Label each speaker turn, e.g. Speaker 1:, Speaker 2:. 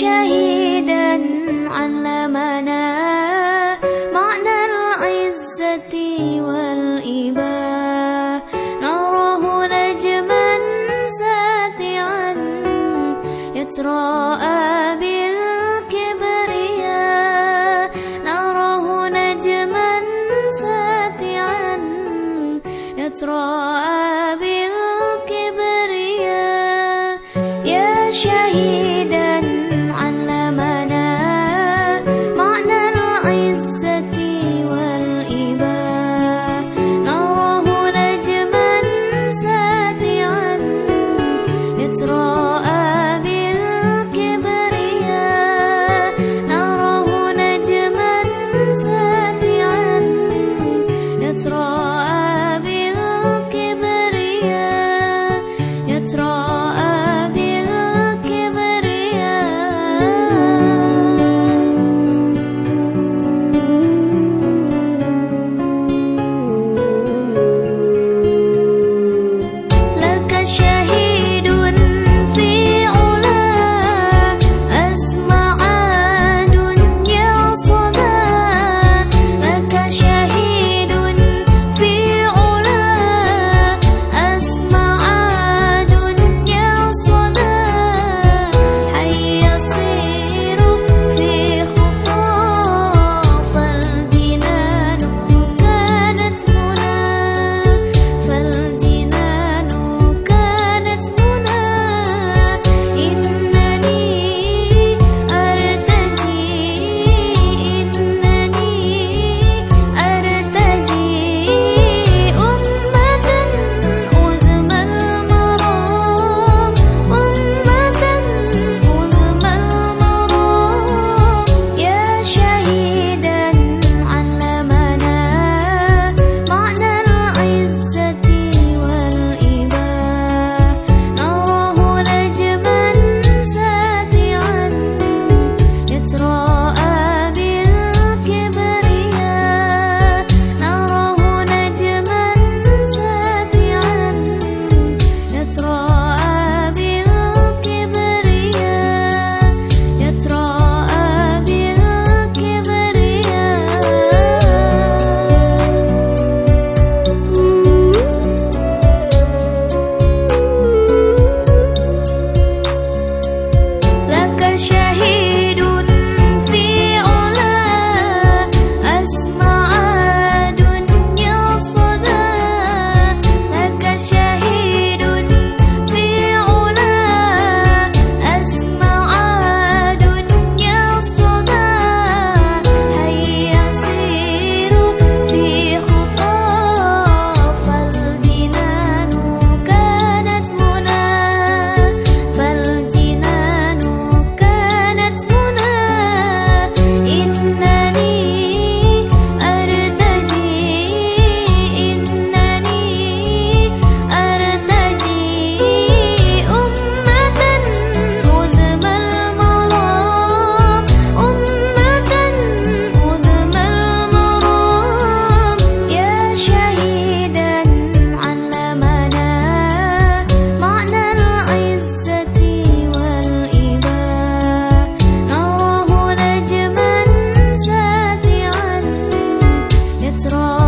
Speaker 1: شهيدا علمنا معنى العزة والإباء. نراه نجما ساتعا يتراءى نراه نجما ساتعا يتراءى Israel.